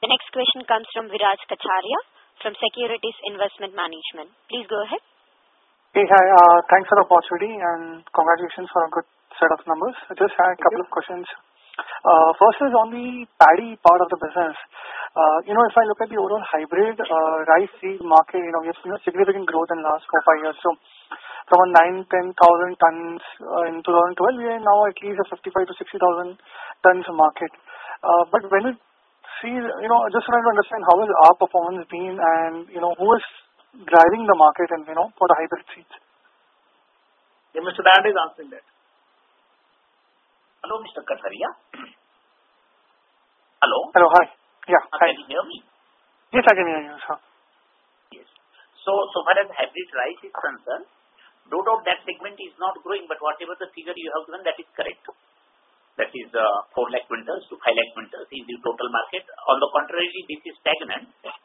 The next question comes from Viraj Kacharia from Securities Investment Management. Please go ahead. Hey, hi. Uh, thanks for the opportunity and congratulations for a good set of numbers. I just had a couple of questions. Uh, first is on the paddy part of the business. Uh, you know, if I look at the overall hybrid uh, rice seed market, you know, we have seen a significant growth in the last four, five years. So from 9,000, 10,000 tons in 2012, we are now at least at 55,000-60,000 tons market. But when you see, I just wanted to understand how has our performance been and you know who is driving the market and you know for the hybrid seeds? Yeah, Mr. Dayal is answering that. Hello, Mr. Kacharia. Hello? Hello. Hi. Yeah. Uh, hi. Can you hear me? Yes, I can hear you, sir. Yes. So far as hybrid rice is concerned, no doubt that segment is not growing, but whatever the figure you have given, that is correct. That is uh, 4 lakh quintals to 5 lakh quintals is the total market. On the contrary, this is stagnant. Uh-huh.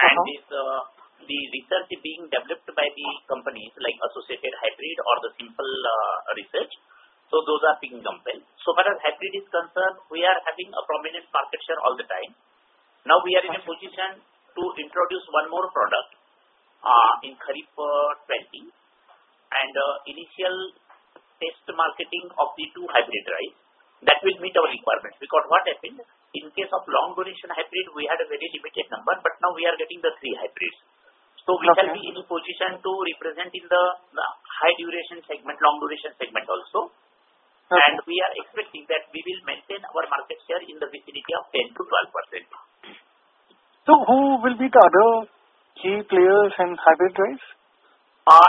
And uh, the research is being developed by the companies like Associated Hybrid or the Simple uh, Research, So those are being compared. So far as hybrid is concerned, we are having a prominent market share all the time. Now we are in a position to introduce one more product in Kharif 2020 and initial test marketing of the two hybrid rice that will meet our requirements. Because what happened, in case of long duration hybrid, we had a very limited number, but now we are getting the three hybrids. So we shall be in a position to represent in the high duration segment, long duration segment also. And we are expecting that we will maintain our market share in the vicinity of 10 to 12 percent So who will be the other key players in hybrid rice?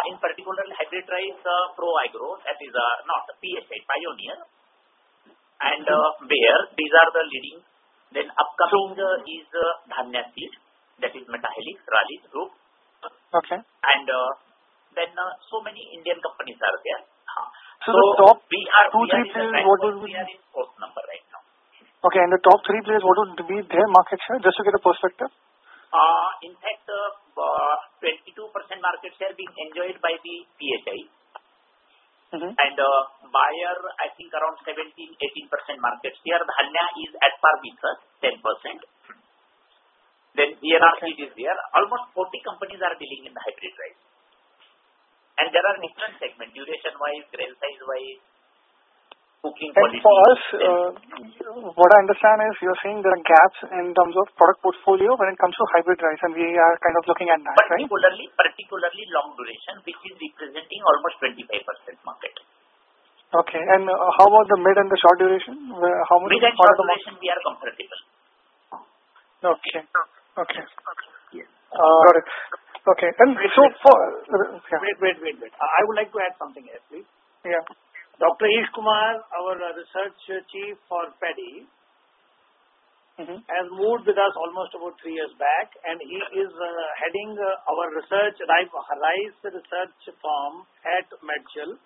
In particular, hybrid rice, Pro Agro, that is uh, not PSI, Pioneer, and Bayer. These are the leading. Then upcoming is Dhanya Seeds, that is Metahelix, Rallis Group. Okay. And uh, then uh, so many Indian companies are there. So, the top two, three players, what would? We are in fourth number right now. Okay. And the top three players, what would be their market share, just to get a perspective? Uh, In fact, uh, 22% market share being enjoyed by the Mm-hmm. PSI. Uh, Bayer, I think around 17%-18% market share. The Dhanya is at par with us, 10%. Then ENR Seed is there. Almost 40 companies are dealing in the hybrid rice. And there are different segments, duration-wise, grain size-wise, cooking quality. For us, uh, what I understand is you're saying there are gaps in terms of product portfolio when it comes to hybrid rice, and we are kind of looking at that, right? Particularly long duration, which is representing almost 25% market. Okay. And uh, how about the mid and the short duration? How much? Mid and short duration, we are comfortable. Okay. Okay. Uh, got it. Okay. And so for. Uh, wait, wait, wait, wait. I would like to add something here, please. Yeah. Dr. Ish Kumar, our research chief for paddy, mm-hmm. has moved with us almost about three years back, and he is uh, heading uh, our research, rice research firm at MedPlus.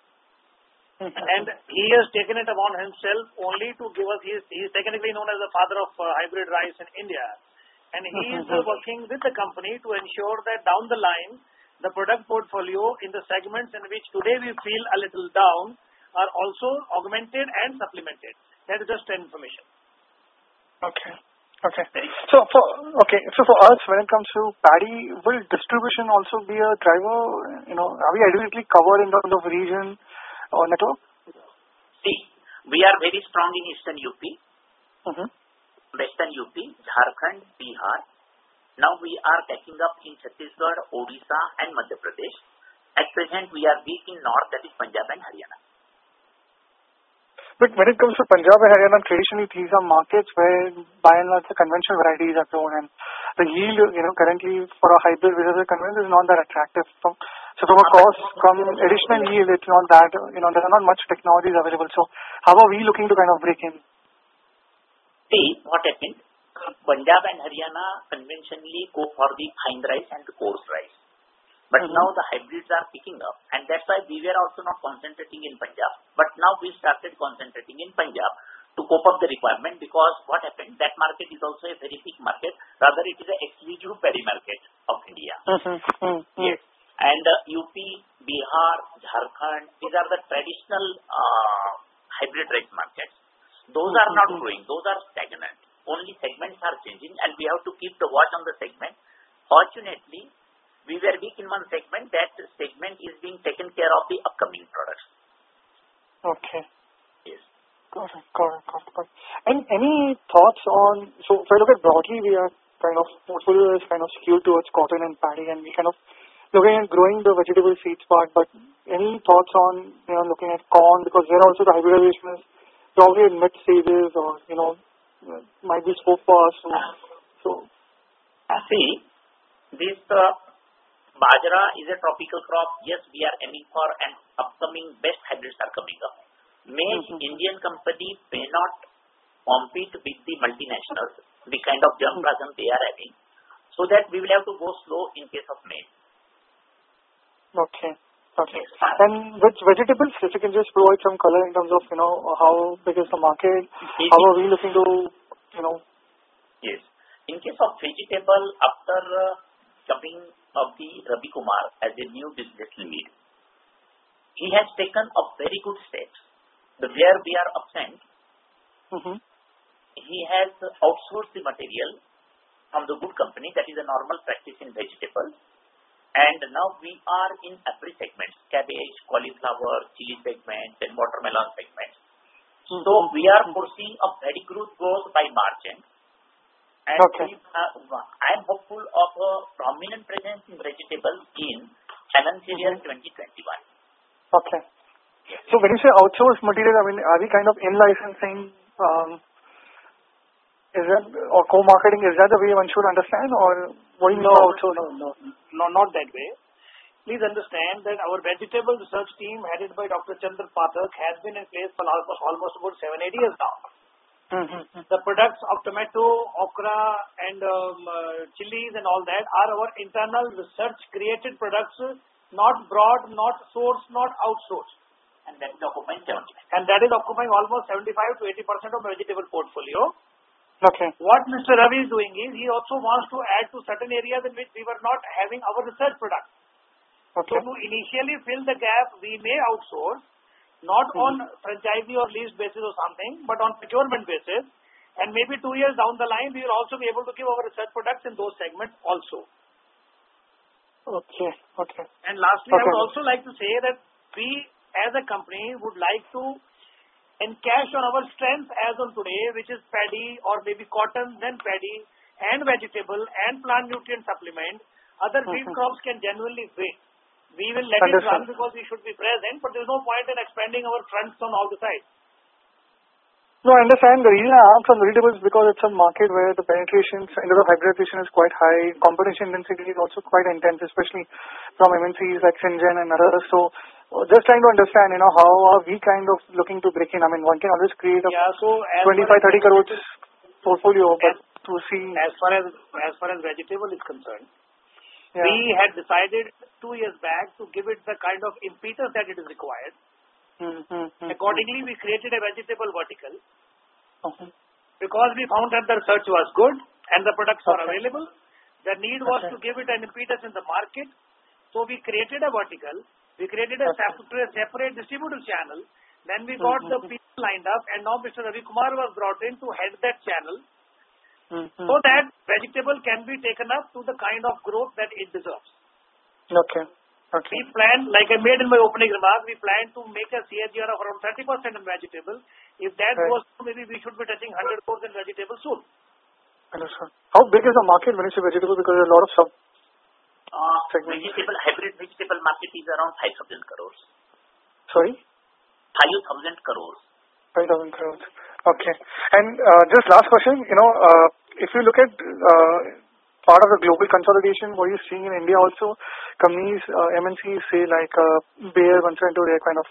Mm-hmm. He has taken it upon himself only to give us, he is technically known as the father of uh, hybrid rice in India. And he is mm-hmm. working with the company to ensure that down the line, the product portfolio in the segments in which today we feel a little down are also augmented and supplemented. That is just information. Okay. Okay. So for okay, so for us, when it comes to paddy, will distribution also be a driver? You know, are we adequately covered in terms of region or network? See, we are very strong in Eastern UP, mm-hmm. Western UP, Jharkhand, Bihar. Now we are taking up in Chhattisgarh, Odisha, and Madhya Pradesh. At present, we are weak in North, that is Punjab and Haryana. But when it comes to Punjab and Haryana, traditionally, these are markets where by and large the conventional varieties are grown. And the yield you know, currently for a hybrid versus a conventional is not that attractive. So from a cost, from additional yield, it's not that you know, there are not much technologies available. So how are we looking to kind of break in? See, what happened? Punjab and Haryana conventionally go for the fine rice and the coarse rice. But mm-hmm. now the hybrids are picking up. And That is why we were also not concentrating in Punjab. But now we started concentrating in Punjab to cope up the requirement because what happened, that market is also a very big market. Rather, it is an exclusive paddy market of India. Mm-hmm. Mm-hmm. Yes. And uh, UP, Bihar, Jharkhand, these are the traditional uh, hybrid rice markets. Those are not growing. Those are stagnant. only segments are changing, and we have to keep the watch on the segment. Fortunately, we were weak in one segment. That segment is being taken care of the upcoming products. Okay. Yes. Got it. Got it. Got it. Got it. And any thoughts on, so if I look at broadly, we are kind of, portfolio is kind of skewed towards cotton and paddy, and we kind of looking at growing the vegetable seeds part, but any thoughts on, you know, looking at corn, because there also the hybridization is probably in mid stages or, you know, might be so far. So, so See, this uh, bajra is a tropical crop. Yes, we are aiming for an upcoming best hybrids are coming up. May Mhm. Indian company may not compete with the multinationals, the kind of germplasm they are having, so that we will have to go slow in case of maize. okay. Okay. And which vegetables, if you can just provide some color in terms of, you know, how big is the market? How are we looking to, you know, Yes. In case of vegetable, after uh, coming of the Ravi Kumar as a new business lead, he has taken a very good steps. The where we are absent, hmm he has outsourced the material from the good company. That is a normal practice in vegetables. And now we are in every segment, cabbage, cauliflower, chili segment, and watermelon segment. So we are foreseeing a very good growth by March end. And Okay. uh, I am hopeful of a prominent presence in vegetables in financial year 2021. Okay. So when you say outsourced material, I mean, are we kind of in-licensing, um, is that, or co-marketing, is that the way one should understand, or what you outsourced? no, no, no, not that way. Please understand that our vegetable research team headed by Dr. Chandra Pathak has been in place for almost, almost about seven, eight years now. Mm-hmm. The products of tomato, okra, and um, uh, chilies and all that are our internal research created products, not broad, not sourced, not outsourced. And that is occupying 70. And that is occupying almost 75 to 80% of the vegetable portfolio. Okay. What Mr. Ravi is doing is he also wants to add to certain areas in which we were not having our research products. Okay. So to initially fill the gap, we may outsource, not on franchisee or lease basis or something, but on procurement basis. And maybe two years down the line, we will also be able to give our research products in those segments also. Okay. Okay. And lastly, I would also like to say that we as a company would like to encash on our strength as on today, which is paddy or maybe cotton, then paddy and vegetable and plant nutrient supplement. Other feed Mhm. crops can genuinely wait. We will let it run because we should be present, but there is no point in expanding our fronts on all the sides. No, I understand. The reason I asked on vegetables because it's a market where the penetration into the hybridization is quite high. Competition intensity is also quite intense, especially from MNCs like Syngenta and others. So uh, just trying to understand, you know, how are we kind of looking to break in? I mean, one can always create a Yeah, so 25, 30 crores portfolio, but As- to see, As far as as far as vegetable is concerned, yeah. we had decided two years back to give it the kind of impetus that it is required. Hmm, hmm, hmm, Accordingly, we created a vegetable vertical hmm. Mhm. because we found that the research was good and the products were Okay. available. The need was Okay. to give it an impetus in the market. So we created a vertical. We created a Okay. separate, separate distributor channel. Then we got the Mhm. people lined up and now Mr. Ravi Kumar was brought in to head that channel Hmm, hmm. so that vegetable can be taken up to the kind of growth that it deserves. Okay. Okay. We plan, like I made in my opening remark, we plan to make a CAGR of around 30% in vegetable. If that Right. goes, maybe we should be touching 100 crores in vegetable soon. Understood. How big is the market when you say vegetable? Because there are a lot of sub. Uh, Segment. vegetable, hybrid vegetable market is around 5,000 crores. Sorry. 5,000 crores. 5,000 crores. Okay. And uh, just last question, you know, uh, if you look at uh, part of the global consolidation, what you're seeing in India also, companies, uh, MNCs say like uh, Bayer, Monsanto, they kind of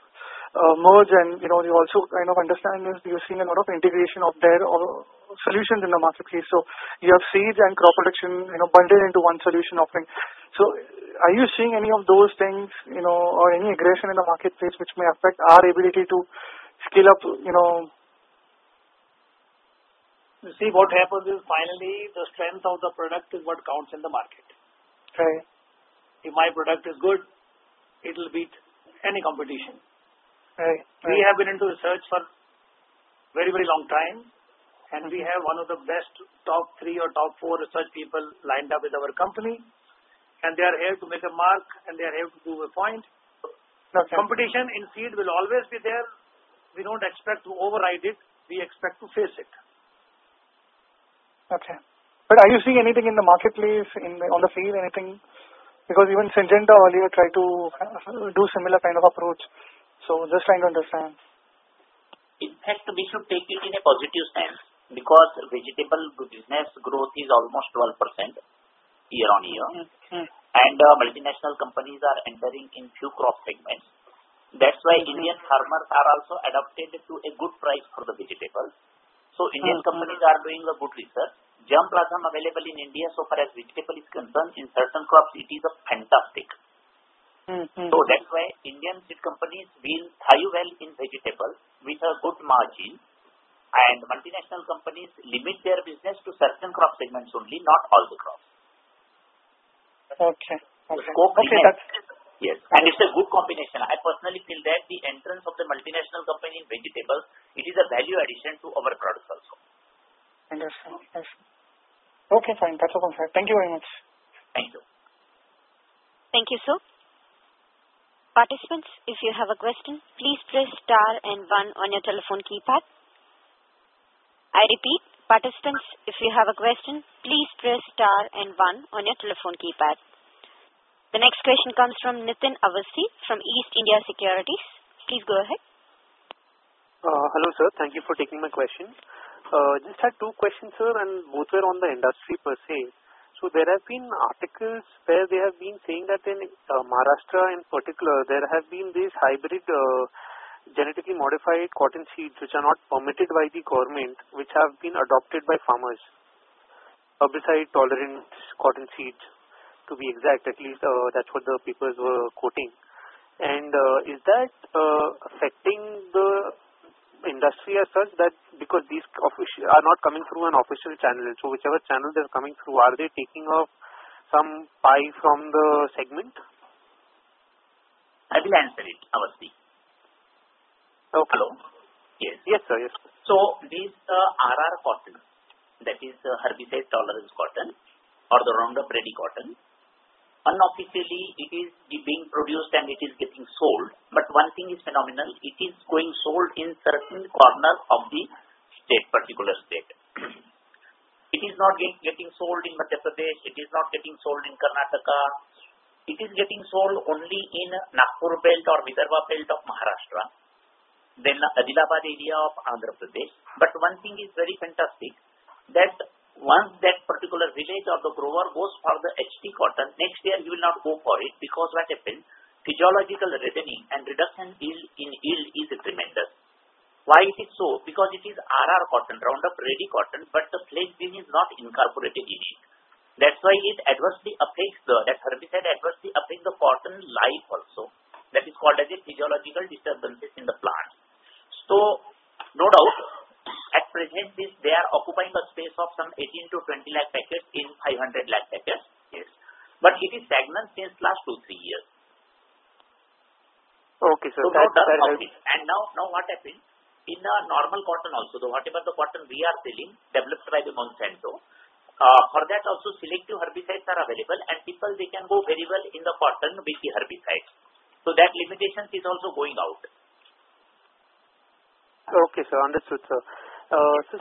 uh, merge and, you know, you also kind of understand is you're seeing a lot of integration of their uh, solutions in the marketplace. So you have seeds and crop protection, you know, bundled into one solution offering. So are you seeing any of those things, you know, or any aggression in the marketplace which may affect our ability to scale up, you know, You see, what happens is finally the strength of the product is what counts in the market. right, If my product is good, it will beat any competition. right, We right. have been into research for very, very long time and we mm-hmm. have one of the best top three or top four research people lined up with our company, and they are here to make a mark, and they are here to prove a point. Okay. Competition in seed will always be there. We don't expect to override it. We expect to face it. Okay. But are you seeing anything in the marketplace, in on the field, anything? Because even Syngenta earlier tried to uh, do similar kind of approach. So just trying to understand. In fact, we should take it in a positive sense because vegetable business growth is almost 12% year-on-year. Mm-hmm. And uh, multinational companies are entering in few crop segments. That's why Indian farmers are also adapted to a good price for the vegetables. So Indian companies are doing a good research. Germplasm available in India, so far as vegetable is concerned, in certain crops, it is a fantastic. Mm-hmm. So that's why Indian seed companies will thrive well in vegetables with a good margin, and multinational companies limit their business to certain crop segments only, not all the crops. Okay. Yes. And it's a good combination. I personally feel that the entrance of the multinational company in vegetables, it is a value addition to our products also. Understood. Okay, fine. That's all from. Thank you very much. Thank you. Thank you, sir. Participants, if you have a question, please press star and one on your telephone keypad. I repeat, participants, if you have a question, please press star and one on your telephone keypad. The next question comes from Nitin Awasthi from East India Securities. Please go ahead. Uh, hello, sir. Thank you for taking my question. Uh, just had two questions, sir, and both were on the industry per se. So there have been articles where they have been saying that in uh, Maharashtra in particular, there have been these hybrid genetically modified cotton seeds which are not permitted by the government, which have been adopted by farmers. Herbicide-tolerant cotton seeds, to be exact, at least uh, that's what the papers were quoting. And uh, is that uh, affecting the industry as such that because these are not coming through an official channel, so whichever channel they're coming through, are they taking off some pie from the segment? I will answer it, Awasthi. Okay. Hello? Yes. Yes, sir. Yes. So This RR cotton, that is herbicide tolerance cotton or the Roundup Ready cotton, unofficially it is being produced and it is getting sold. But one thing is phenomenal, it is going sold in certain corners of the state, particular state. It is not getting sold in Madhya Pradesh, it is not getting sold in Karnataka. It is getting sold only in Nagpur belt or Vidarbha belt of Maharashtra, then Adilabad area of Andhra Pradesh. But one thing is very fantastic, that once that particular village or the grower goes for the HT cotton, next year he will not go for it because what happens, physiological reddening and reduction in yield is tremendous. Why it is so? Because it is RR cotton, Roundup Ready cotton, but the flake gene is not incorporated in it. That's why it adversely affects the, that herbicide adversely affects the cotton life also. That is called as a physiological disturbances in the plant. So, no doubt, present, they are occupying a space of some 18 to 20 lakh packets in 500 lakh packets. Yes. But it is stagnant since last two, three years. Okay, sir. Now now what happens, in a normal cotton also, whatever the cotton we are selling, developed by the Monsanto, uh, for that also selective herbicides are available and people, they can go very well in the cotton with the herbicides. So that limitation is also going out. Okay, sir. Understood, sir.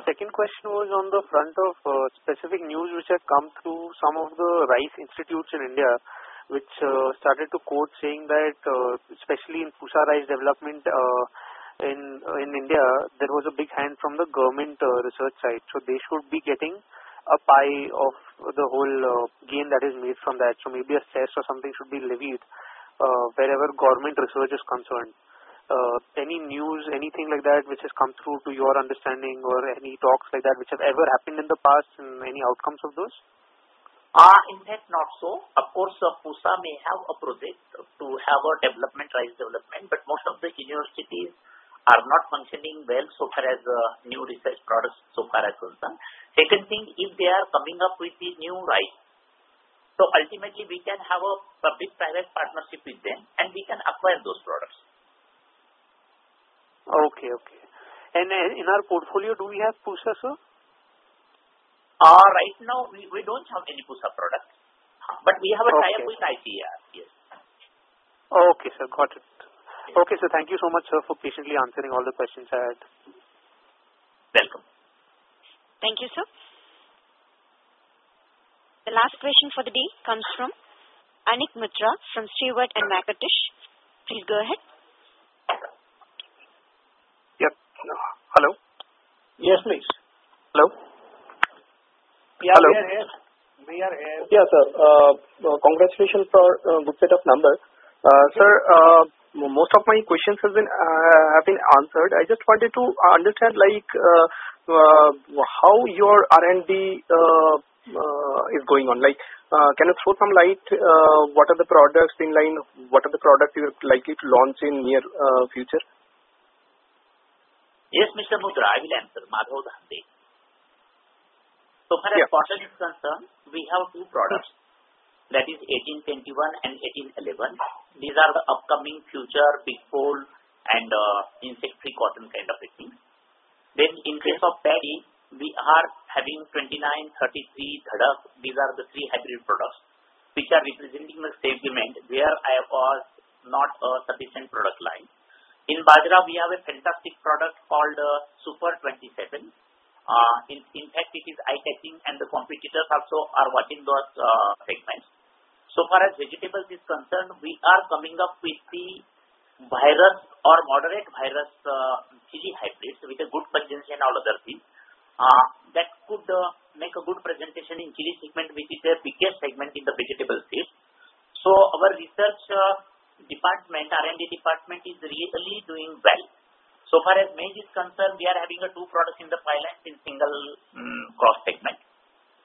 Second question was on the front of uh, specific news which have come through some of the rice institutes in India, which uh, started to quote saying that, uh, especially in Pusa rice development in India, there was a big hand from the government uh, research side. So they should be getting a pie of the whole uh, gain that is made from that. So maybe a cess or something should be levied uh, wherever government research is concerned. Uh, any news, anything like that which has come through to your understanding or any talks like that which have ever happened in the past and any outcomes of those? Uh, in fact, not so. Of course, uh, Pusa may have a project to have a development, rice development, but most of the universities are not functioning well so far as new research products so far as concerned. Second thing, if they are coming up with the new rice, so ultimately we can have a public-private partnership with them and we can acquire those products. Okay. Okay. And uh, in our portfolio, do we have Pusa, sir? Uh, right now, we we don't have any Pusa product, but we have a tie-up with ICAR. Yes. Okay, sir. Got it. Okay, sir. Thank you so much, sir, for patiently answering all the questions I had. Welcome. Thank you, sir. The last question for the day comes from Anik Mitra from Stewart & Mackertich. Please go ahead. Yep. Hello? Yes, please. Hello? Yeah, Hello. we are here. We are here. Yeah, sir. uh Congratulations for a good set of numbers. Sir, uh, most of my questions has been uh, have been answered. I just wanted to understand like uh, uh, how your R&D uh, uh, is going on. Like, uh, can you throw some light, Uh, what are the products in line? What are the products you're likely to launch in near uh, future? Yes, Mr. Mitra, I will answer. Madhav Dhande. So far as cotton is concerned, we have two products. That is 1821 and 1811. These are the upcoming future big pole and uh, insect-free cotton kind of a thing. Then in case of paddy, we are having 29, 33, Dhadak. These are the three hybrid products which are representing the segment where I was not a sufficient product line. In bajra, we have a fantastic product called uh, Super 27. Uh, in fact, it is eye-catching, and the competitors also are watching those uh, segments. So far as vegetables is concerned, we are coming up with the virus or moderate virus chili hybrids with a good potency and all other things. That could make a good presentation in chili segment, which is the biggest segment in the vegetable seeds. So our research department, R&D department, is really doing well. So far as maize is concerned, we are having a two products in the pipeline in single mm, crop segment.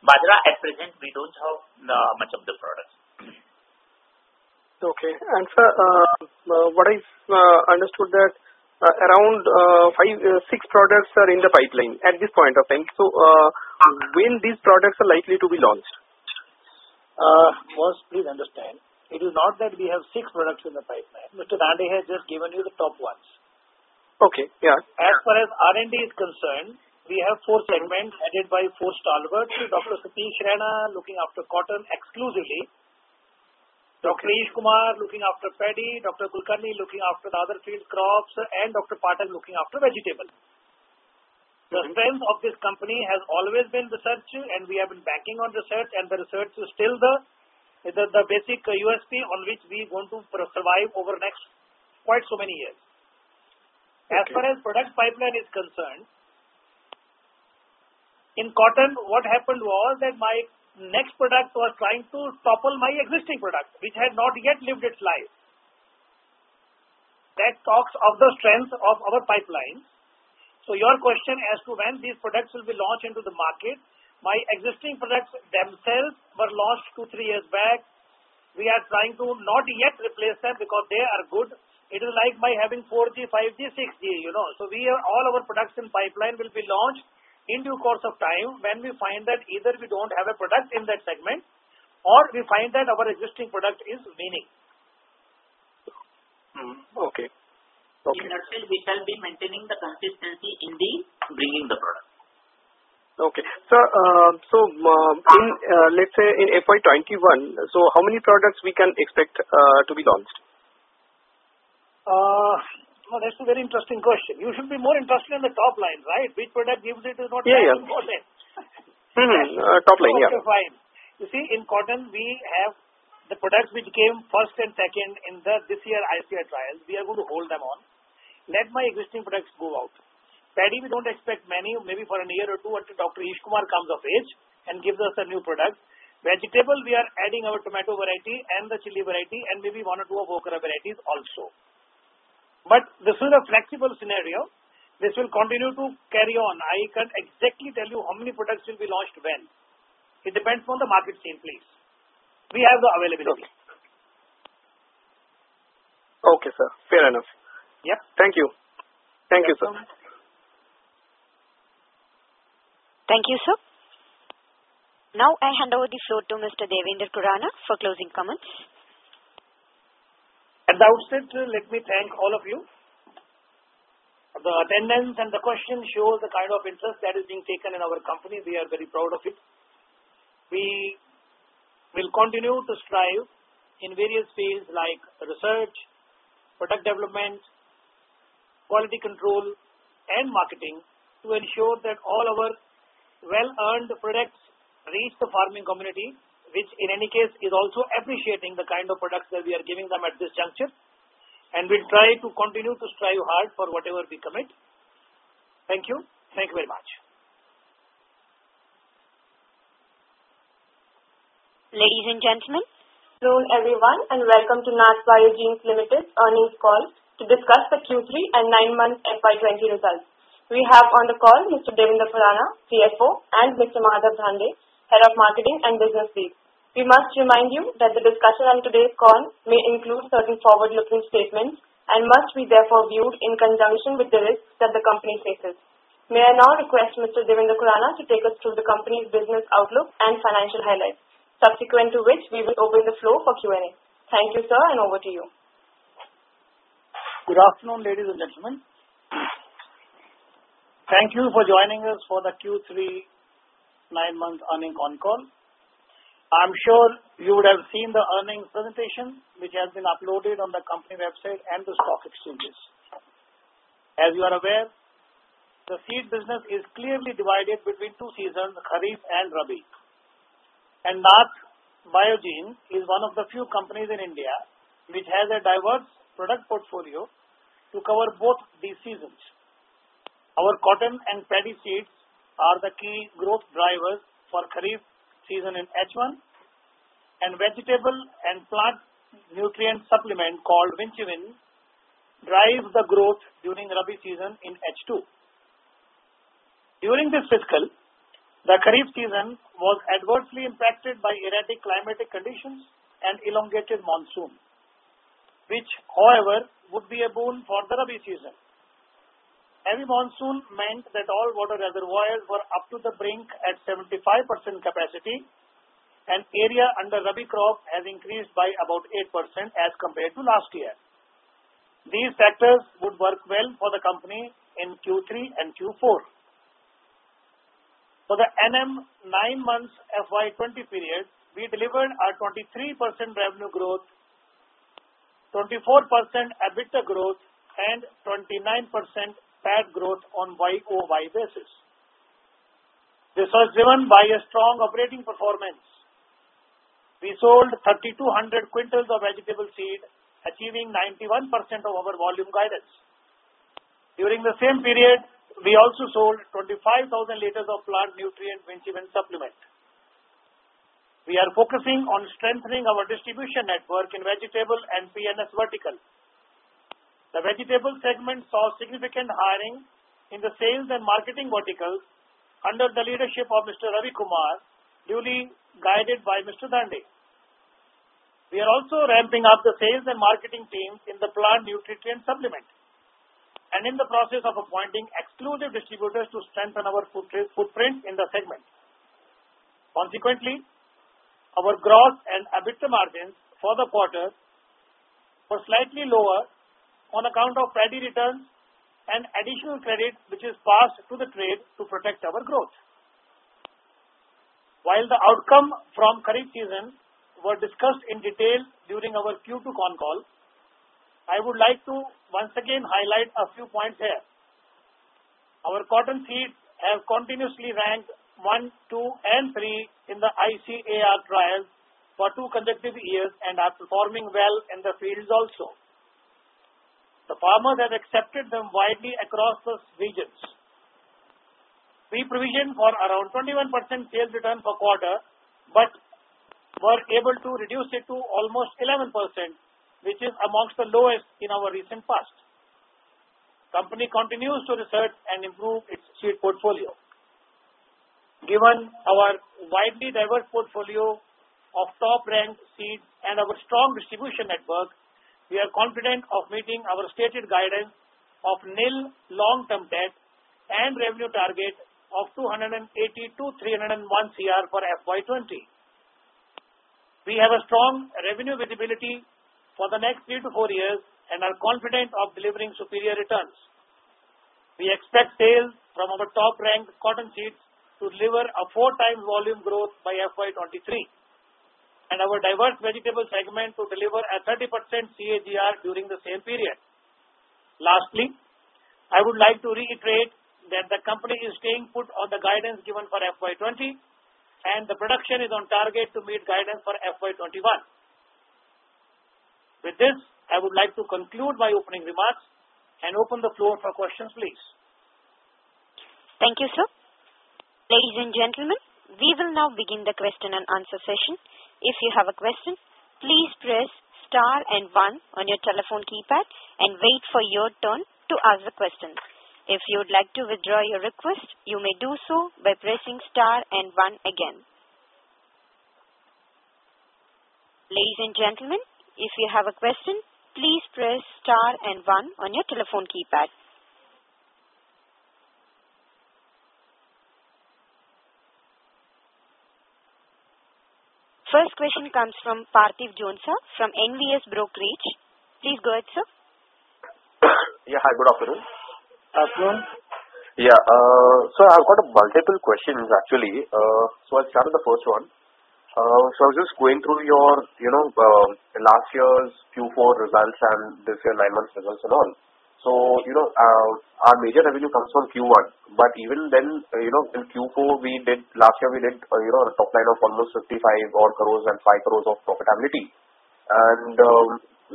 Bajra, at present, we don't have uh, much of the products. Okay. And sir, uh, uh, what I understood that around five six products are in the pipeline at this point of time. So uh, when these products are likely to be launched? Boss, please understand. It is not that we have six products in the pipeline. Mr. Dhande has just given you the top ones. Okay. Yeah. As far as R&D is concerned, we have four segments headed by four stalwarts. Dr. Satish Rana looking after cotton exclusively. Dr. Ish Kumar looking after paddy. Dr. Kulkarni looking after the other field crops. And Dr. Patel looking after vegetables. The mm-hmm. strength of this company has always been research, and we have been banking on research, and the research is still the basic USP on which we want to survive over next quite so many years. As far as product pipeline is concerned, in cotton, what happened was that my next product was trying to topple my existing product, which had not yet lived its life. That talks of the strength of our pipeline. So your question as to when these products will be launched into the market, my existing products themselves were launched two, three years back. We are trying to not yet replace them because they are good. It is like my having 4G, 5G, 6G. You know. So we are, all our products in pipeline will be launched in due course of time when we find that either we don't have a product in that segment or we find that our existing product is winning. Hmm, okay. In nutshell, we shall be maintaining the consistency in the bringing the product. Okay. Sir, so uh, in uh, let's say in FY21, so how many products we can expect uh, to be launched? uh, That's a very interesting question. You should be more interested in the top line, right? Which product gives it is not Yeah, yeah. important. Top line, yeah. Okay, fine. You see, in cotton, we have the products which came first and second in the this year ICAR trials. We are going to hold them on. Let my existing products go out. Paddy, we don't expect many, maybe for a year or two until Dr. Ish Kumar comes of age and gives us a new product. Vegetable, we are adding our tomato variety and the chili variety and maybe one or two of okra varieties also. But this is a flexible scenario. This will continue to carry on. I can't exactly tell you how many products will be launched when. It depends on the market scene, please. We have the availability. Okay, sir. Fair enough. Yep. Thank you. Thank you, sir. Thank you, sir. Now I hand over the floor to Mr. Devendra Khurana for closing comments. At the outset, let me thank all of you. the attendance and the questions show the kind of interest that is being taken in our company. We are very proud of it. We will continue to strive in various fields like research, product development, quality control, and marketing to ensure that all our well-earned products reach the farming community, which in any case is also appreciating the kind of products that we are giving them at this juncture. And we'll try to continue to strive hard for whatever we commit. Thank you. Thank you very much. Ladies and gentlemen. good Hello everyone, and welcome to Nath Biogenes Limited's earnings call to discuss the Q3 and nine-month FY20 results. We have on the call Mr. Devendra Khurana, CFO, and Mr. Madhav Dhande, Head of Marketing and Business Lead. We must remind you that the discussion on today's call may include certain forward-looking statements and must be therefore viewed in conjunction with the risks that the company faces. May I now request Mr. Devendra Khurana to take us through the company's business outlook and financial highlights, subsequent to which we will open the floor for Q&A. Thank you, sir, and over to you. Good afternoon, ladies and gentlemen. Thank you for joining us for the Q3 nine-month earnings con call. I'm sure you would have seen the earnings presentation, which has been uploaded on the company website and the stock exchanges. As you are aware, the seed business is clearly divided between two seasons, Kharif and Rabi. And Nath Biogenes is one of the few companies in India which has a diverse product portfolio to cover both these seasons. Our cotton and paddy seeds are the key growth drivers for Kharif season in H1, and vegetable and plant nutrient supplement called Wincivin drives the growth during Rabi season in H2. During this fiscal, the Kharif season was adversely impacted by erratic climatic conditions and elongated monsoon, which, however, would be a boon for the Rabi season. Heavy monsoon meant that all water reservoirs were up to the brink at 75% capacity, and area under Rabi crop has increased by about 8% as compared to last year. These factors would work well for the company in Q3 and Q4. For the NM nine months FY20 period, we delivered a 23% revenue growth, 24% EBITDA growth, and 29% PAT growth on YoY basis. This was driven by a strong operating performance. We sold 3,200 quintals of vegetable seed, achieving 91% of our volume guidance. During the same period, we also sold 25,000 liters of plant nutrient Wincivin supplement. We are focusing on strengthening our distribution network in vegetable and PNS vertical. The vegetable segment saw significant hiring in the sales and marketing verticals under the leadership of Mr. Ravi Kumar, duly guided by Mr. Dhande. We are also ramping up the sales and marketing teams in the plant nutrient supplement and in the process of appointing exclusive distributors to strengthen our footprint in the segment. Consequently, our gross and EBITDA margins for the quarter were slightly lower on account of paddy returns and additional credit which is passed to the trade to protect our growth. While the outcome from Kharif season were discussed in detail during our Q2 con call, I would like to once again highlight a few points here. Our cotton seeds have continuously ranked one, two, and three in the ICAR trials for two consecutive years and are performing well in the fields also. The farmers have accepted them widely across the regions. We provisioned for around 21% sales return per quarter, but were able to reduce it to almost 11%, which is amongst the lowest in our recent past. Company continues to research and improve its seed portfolio. Given our widely diverse portfolio of top-ranked seeds and our strong distribution network, we are confident of meeting our stated guidance of nil long-term debt and revenue target of 280 to 301 CR for FY20. We have a strong revenue visibility for the next three to four years and are confident of delivering superior returns. We expect sales from our top-ranked cotton seeds to deliver a four times volume growth by FY 2023, and our diverse vegetable segment to deliver a 30% CAGR during the same period. Lastly, I would like to reiterate that the company is staying put on the guidance given for FY20 and the production is on target to meet guidance for FY21. With this, I would like to conclude my opening remarks and open the floor for questions, please. Thank you, sir. Ladies and gentlemen, we will now begin the question and answer session. If you have a question, please press star and one on your telephone keypad and wait for your turn to ask the question. If you would like to withdraw your request, you may do so by pressing star and one again. Ladies and gentlemen, if you have a question, please press star and one on your telephone keypad. First question comes from Parthiv Jhonsa from NVS Brokerage. Please go ahead, sir. Yeah. Hi, good afternoon. Afternoon. Yeah. So I've got a multiple questions, actually. Uh, So I'll start with the first one. Uh, So I was just going through your you know, uh, last year's Q4 results and this year nine months results and all. Our major revenue comes from Q1, but even then, uh, you know, in Q4 we did, last year, we did uh, you know, a top line of almost 55 odd crores and 5 crores of profitability. And um,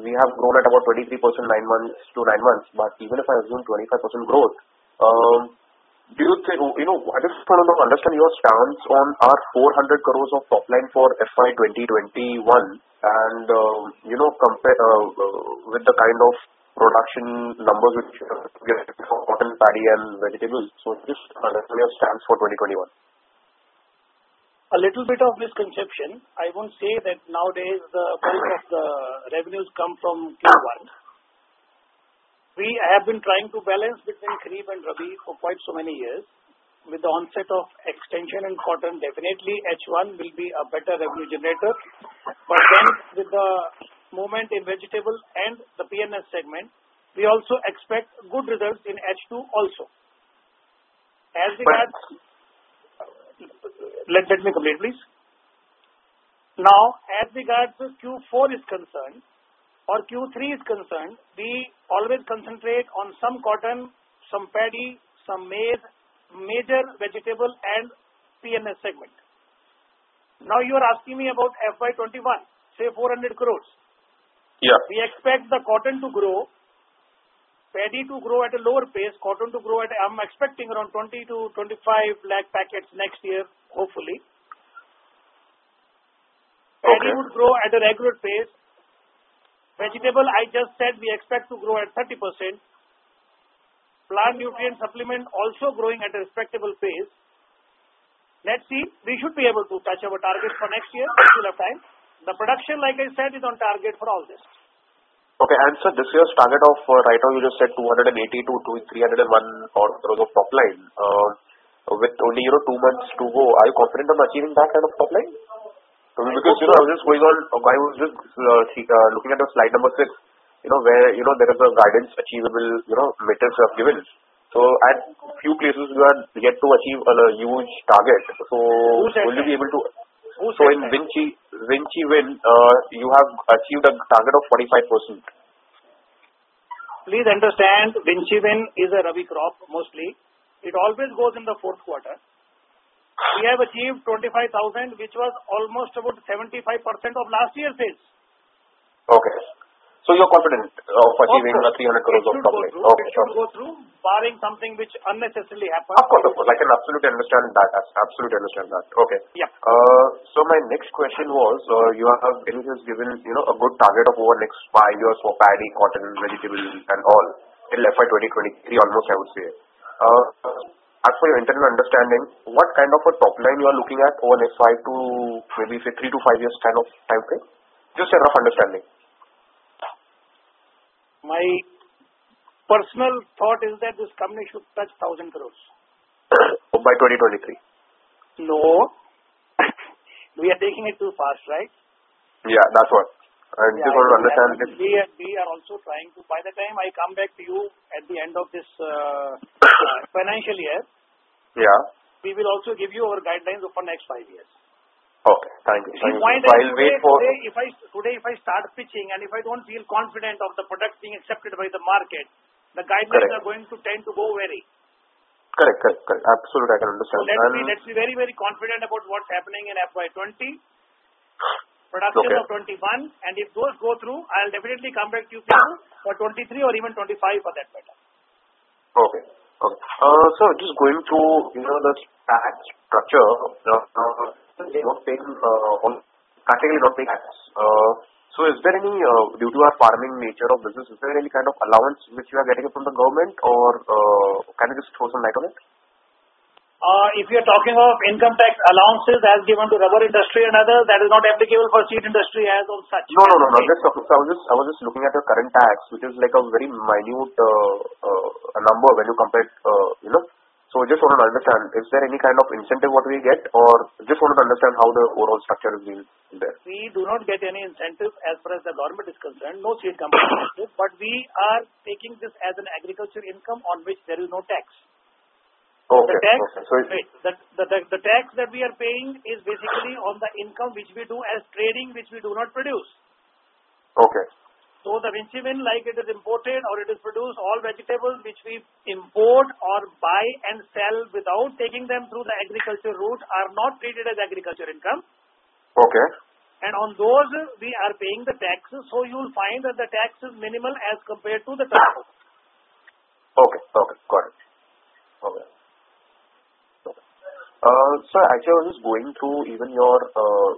we have grown at about 23% nine months to nine months. But even if I assume 25% growth, um, do you think, you know, I just want to understand your stance on our 400 crores of top line for FY 2021 and uh, you know, compare with the kind of production numbers which uh, have given for cotton, paddy, and vegetables. Just understand your stance for 2021. A little bit of misconception. I won't say that nowadays the bulk of the revenues come from Q1. We have been trying to balance between Kharif and Rabi for quite so many years. With the onset of extension in cotton, definitely H1 will be a better revenue generator. But then with the movement in vegetable and the P&S segment, we also expect good results in H2 also. As regards, let let me complete, please. Now, as regards to Q4 is concerned or Q3 is concerned, we always concentrate on some cotton, some paddy, some maize, major vegetable, and P&S segment. You are asking me about FY21, say 400 crores. Yeah. We expect the cotton to grow, paddy to grow at a lower pace, cotton to grow at, I'm expecting around 20 to 25 lakh packets next year, hopefully. Okay. Paddy would grow at a regular pace. Vegetable, I just said we expect to grow at 30%. Plant nutrient supplement also growing at a respectable pace. Let's see. We should be able to touch our target for next year. We still have time. The production, like I said, is on target for all this. Okay. And so this year's target of, right now you just said 280 crores-301 crores of top line. Uh, With only you know two months to go, are you confident of achieving that kind of top line? Because you know I was just going on, I was just uh, uh, looking at the slide number six, You know where you know there is a guidance achievable you know metrics have given. So at few places you are yet to achieve a huge target. So? Will you be able to? That? In Vinci Win, uh, you have achieved a target of 45%. Please understand, Vinci Win is a Rabi crop mostly. It always goes in the fourth quarter. We have achieved 25,000, which was almost about 75% of last year's sales. Okay. You're confident of achieving the 300 crores of top line? Okay, sure. Go through, barring something which unnecessarily happens. Of course. of course. I can absolutely understand that. Absolutely understand that. Okay. Yeah. Uh, so, my next question was, uh, you have given you know a good target of over next five years for paddy, cotton, vegetables and all in FY 2023 almost, I would say. Uh, as for your internal understanding, what kind of a top line you are looking at over next five to maybe say three to five years kind of timeframe? Just a rough understanding. My personal thought is that this company should touch 1,000 crores. By 2023? No. We are taking it too fast, right? Yeah, that's what. I just want to understand this. We are, we are also trying to, by the time I come back to you at the end of this uh, financial year, Yeah. we will also give you our guidelines for next five years. Okay. Thank you. Thank you. I'll today, for. today, if I today if I start pitching and if I don't feel confident of the product being accepted by the market, the guidelines Correct. are going to tend to go vary. Correct. Correct. Correct. Absolutely, I can So understand. let's be let's be very very confident about what's happening in FY20, production Okay. of 21, and if those go through, I'll definitely come back to you for 23 or even 25 for that matter. Okay. Okay. Uh, So just going through, you know, the tax structure, uh, uh, paying, uh, on, practically not paying tax. Uh, So is there any, uh, due to our farming nature of business, is there any kind of allowance which you are getting from the government, or, uh, can you just throw some light on it? Uh, if you're talking of income tax allowances as given to rubber industry and others, that is not applicable for seed industry as of such. No, no, no, no. Just, so I was just, I was just looking at your current tax, which is like a very minute, uh, uh, a number when you compare, uh, you know. So I just wanted to understand, is there any kind of incentive what we get, or just wanted to understand how the overall structure is being there? We do not get any incentive as far as the government is concerned, no seed company incentive, but we are taking this as an agriculture income on which there is no tax. Okay, The tax, okay. So wait, the, the, the, the tax that we are paying is basically on the income which we do as trading, which we do not produce. So the Vinchivin, like it is imported or it is produced, all vegetables which we import or buy and sell without taking them through the agriculture route are not treated as agriculture income. okay, And on those, we are paying the taxes. So you will find that the tax is minimal as compared to the turnover. okay, okay, got it. Okay. Okay. Uh, so actually I was just going through even your, uh,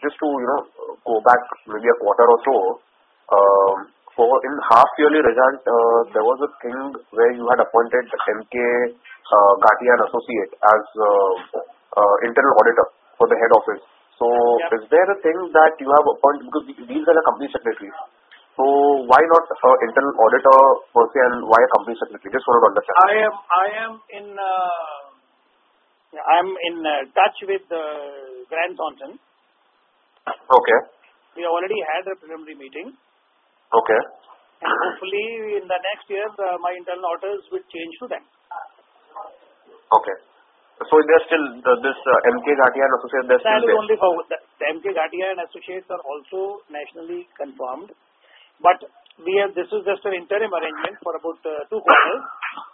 just to, you know, go back maybe a quarter or so, um, for in half yearly result, uh, there was a thing where you had appointed MK uh, Ghatia and Associate as uh, uh, internal auditor for the head office. So Yep. is there a thing that you have appointed, because these are the company secretaries. So why not uh, internal auditor per se and why a company secretary? Just wanted to understand. I am, I am in, uh, I am in uh, touch with uh, Grant Thornton. Okay. We already had a preliminary meeting. Okay. And hopefully in the next year, uh, my internal orders will change to them. Okay. So there's still the, this uh, MK Ghatia and Associate, That still is there. only for the, the MK Ghatia and associates are also nationally confirmed. But we have this is just an interim arrangement for about uh, two quarters.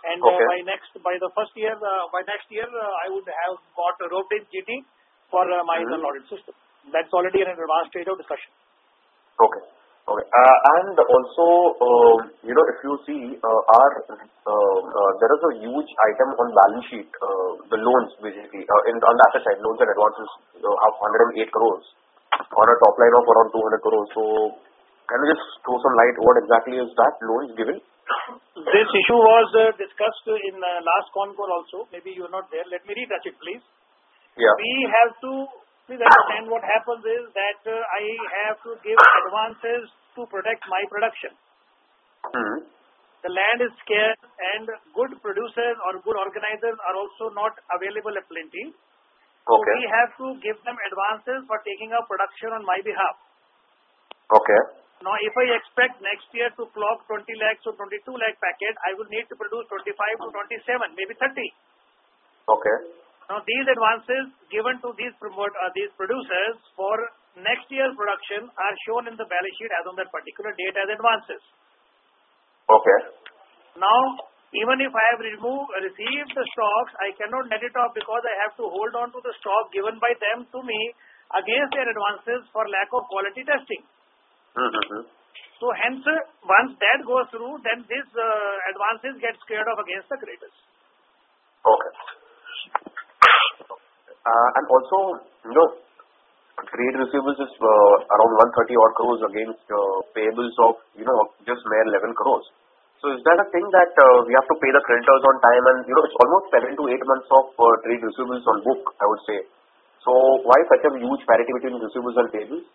And uh, by next by the first year uh, by next year uh, I would have got a roped in GT for uh, my Mhm. internal audit system. That's already in an advanced stage of discussion. Okay. Okay. Uh, and also, um, you know, if you see, uh, our, uh, uh, there is a huge item on balance sheet, uh, the loans basically, uh, in, on the asset side, loans and advances uh, of 108 crores on a top line of around 200 crores. So, can you just throw some light what exactly is that loans given? This issue was uh, discussed in uh, last con call also. Maybe you are not there. Let me retouch it, please. Yeah. We have to please understand what happens is that uh, I have to give advances to protect my production. hmm The land is scarce and good producers or good organizers are also not available at plenty. So Okay. we have to give them advances for taking up production on my behalf. Okay. Now, if I expect next year to clock 20 lakhs or 22 lakh packet, I will need to produce 25 to 27, maybe 30. Okay. Now, these advances given to these promote uh, these producers for next year's production are shown in the balance sheet as on that particular date as advances. Okay. Now, even if I have removed, received the stocks, I cannot net it off because I have to hold on to the stock given by them to me against their advances for lack of quality testing. Mm-hmm. So hence, once that goes through, then these uh, advances get squared off against the creditors. Okay. Uh, And also, you know, trade receivables is uh, around 130 odd crores against uh, payables of, you know, just mere 11 crores. So is that a thing that uh, we have to pay the creditors on time and, you know, it's almost 7 to 8 months of uh, trade receivables on book, I would say. So why such a huge parity between receivables and payables?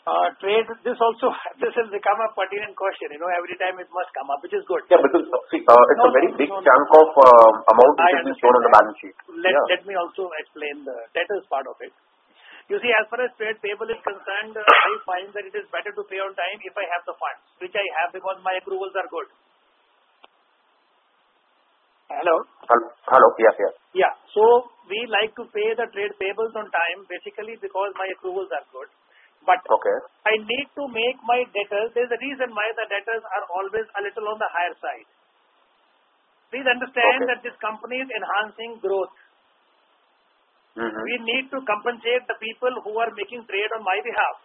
Uh, trade, this also, this has become a pertinent question. You know, every time it must come up, which is good. Yeah, because, uh, see, uh, it's No, a very no, big no, no. chunk of uh, amount I which has shown on the balance sheet. Let, Yeah. let me also explain the debtors part of it. You see, as far as trade payable is concerned, uh, I find that it is better to pay on time if I have the funds, which I have because my approvals are good. Hello? Hello? Hello? Yes, yes. Yeah. So we like to pay the trade payables on time, basically because my approvals are good. But Okay. I need to make my debtors. There's a reason why the debtors are always a little on the higher side. Please understand Okay. that this company is enhancing growth. Mm-hmm. We need to compensate the people who are making trade on my behalf.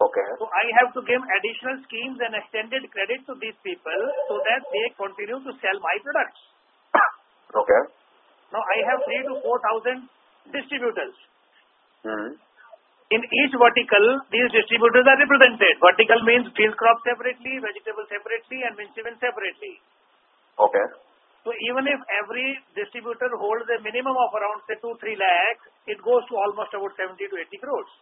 Okay. So I have to give additional schemes and extended credit to these people so that they continue to sell my products. Okay. Now I have three to four thousand distributors. Mm-hmm. In each vertical, these distributors are represented. Vertical means field crop separately, vegetable separately, and Minchivin separately. Okay. So even if every distributor holds a minimum of around say 2 3 lakhs, it goes to almost about 70 to 80 crores.